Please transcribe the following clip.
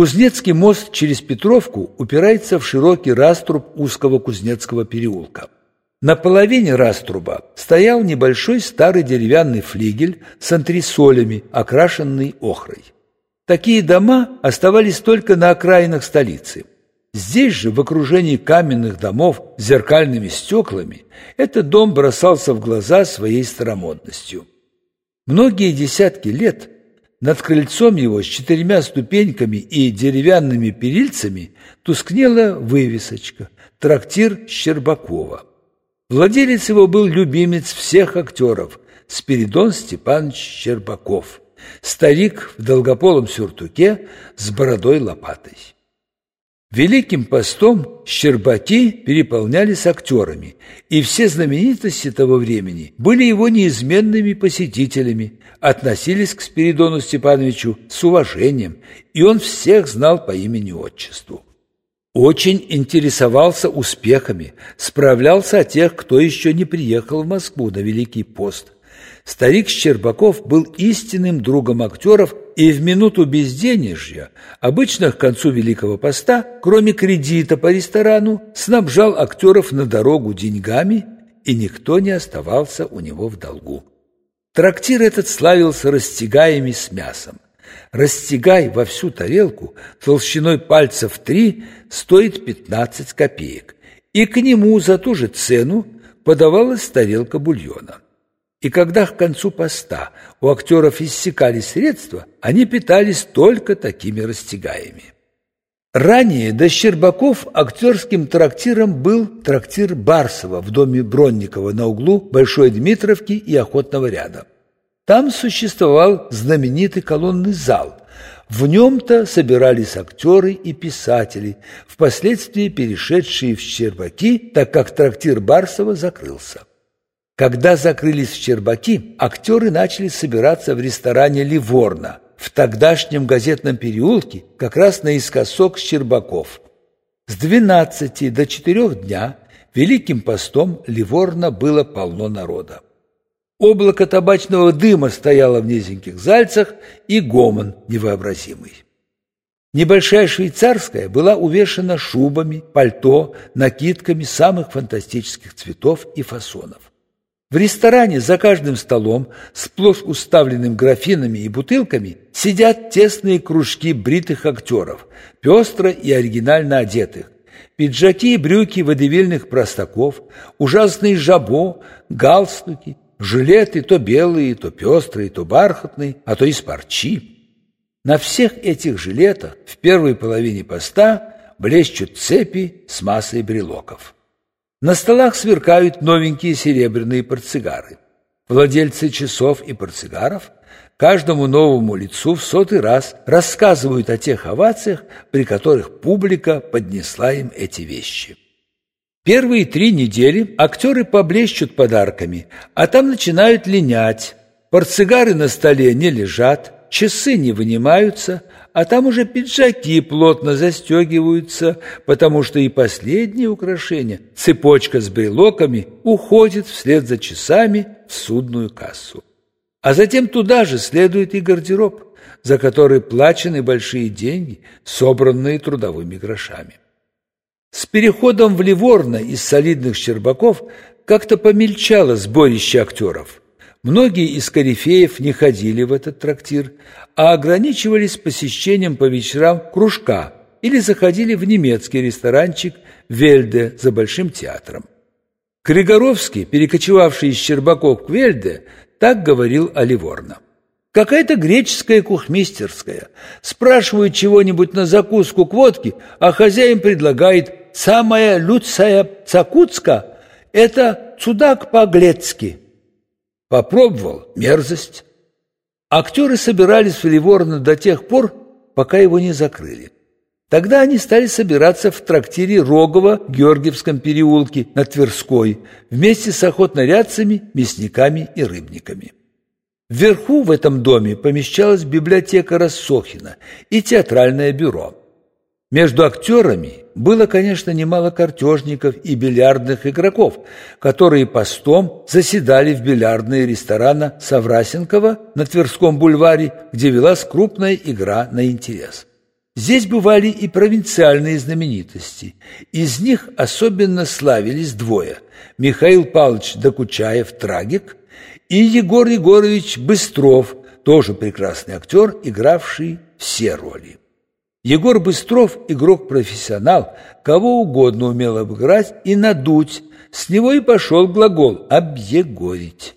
Кузнецкий мост через Петровку упирается в широкий раструб узкого Кузнецкого переулка. На половине раструба стоял небольшой старый деревянный флигель с антресолями, окрашенный охрой. Такие дома оставались только на окраинах столицы. Здесь же, в окружении каменных домов с зеркальными стеклами, этот дом бросался в глаза своей старомодностью. Многие десятки лет над крыльцом его с четырьмя ступеньками и деревянными перильцами тускнела вывесочка «Трактир Щербакова». Владелец его был любимец всех актеров Спиридон Степанович Щербаков, старик в долгополом сюртуке с бородой лопатой. Великим постом Щербаки переполнялись актерами, и все знаменитости того времени были его неизменными посетителями, относились к Спиридону Степановичу с уважением, и он всех знал по имени-отчеству. Очень интересовался успехами, справлялся о тех, кто еще не приехал в Москву на Великий пост – Старик Щербаков был истинным другом актеров и в минуту безденежья, обычно к концу Великого Поста, кроме кредита по ресторану, снабжал актеров на дорогу деньгами, и никто не оставался у него в долгу. Трактир этот славился растягаями с мясом. Растягай во всю тарелку толщиной пальцев три стоит 15 копеек, и к нему за ту же цену подавалась тарелка бульона. И когда к концу поста у актеров иссякали средства, они питались только такими растягаями. Ранее до Щербаков актерским трактиром был трактир Барсова в доме Бронникова на углу Большой Дмитровки и Охотного ряда. Там существовал знаменитый колонный зал. В нем-то собирались актеры и писатели, впоследствии перешедшие в Щербаки, так как трактир Барсова закрылся. Когда закрылись Щербаки, актеры начали собираться в ресторане «Ливорно» в тогдашнем газетном переулке, как раз наискосок Щербаков. С 12 до 4 дня Великим постом Ливорно было полно народа. Облако табачного дыма стояло в низеньких зальцах и гомон невообразимый. Небольшая швейцарская была увешана шубами, пальто, накидками самых фантастических цветов и фасонов. В ресторане за каждым столом, сплошь уставленным графинами и бутылками, сидят тесные кружки бритых актеров, пестро и оригинально одетых. Пиджаки и брюки водевильных простаков, ужасные жабо, галстуки, жилеты то белые, то пестрые, то бархатные, а то из парчи. На всех этих жилетах в первой половине поста блещут цепи с массой брелоков. На столах сверкают новенькие серебряные портсигары. Владельцы часов и портсигаров каждому новому лицу в сотый раз рассказывают о тех овациях, при которых публика поднесла им эти вещи. Первые три недели актеры поблещут подарками, а там начинают линять. Портсигары на столе не лежат, часы не вынимаются, а там уже пиджаки плотно застегиваются, потому что и последнее украшение, цепочка с брелоками, уходит вслед за часами в судную кассу. А затем туда же следует и гардероб, за который плачены большие деньги, собранные трудовыми грошами. С переходом в Ливорно из солидных Щербаков как-то помельчало сборище актеров – Многие из корифеев не ходили в этот трактир, а ограничивались посещением по вечерам кружка или заходили в немецкий ресторанчик Вельде за Большим театром. Кригоровский, перекочевавший из Щербаков к Вельде, так говорил о Ливорно. Какая-то греческая кухмистерская. Спрашивают чего-нибудь на закуску к водке, а хозяин предлагает «самая люцая цакуцка – это цудак по-глецки». Попробовал – мерзость. Актеры собирались в Ливорно до тех пор, пока его не закрыли. Тогда они стали собираться в трактире Рогова в Георгиевском переулке на Тверской вместе с охотнорядцами, мясниками и рыбниками. Вверху в этом доме помещалась библиотека Рассохина и театральное бюро. Между актерами было, конечно, немало картежников и бильярдных игроков, которые постом заседали в бильярдные ресторана Саврасенкова на Тверском бульваре, где велась крупная игра на интерес. Здесь бывали и провинциальные знаменитости. Из них особенно славились двое – Михаил Павлович Докучаев, трагик, и Егор Егорович Быстров, тоже прекрасный актер, игравший все роли. Егор Быстров – игрок-профессионал, кого угодно умел обыграть и надуть. С него и пошел глагол «объегорить».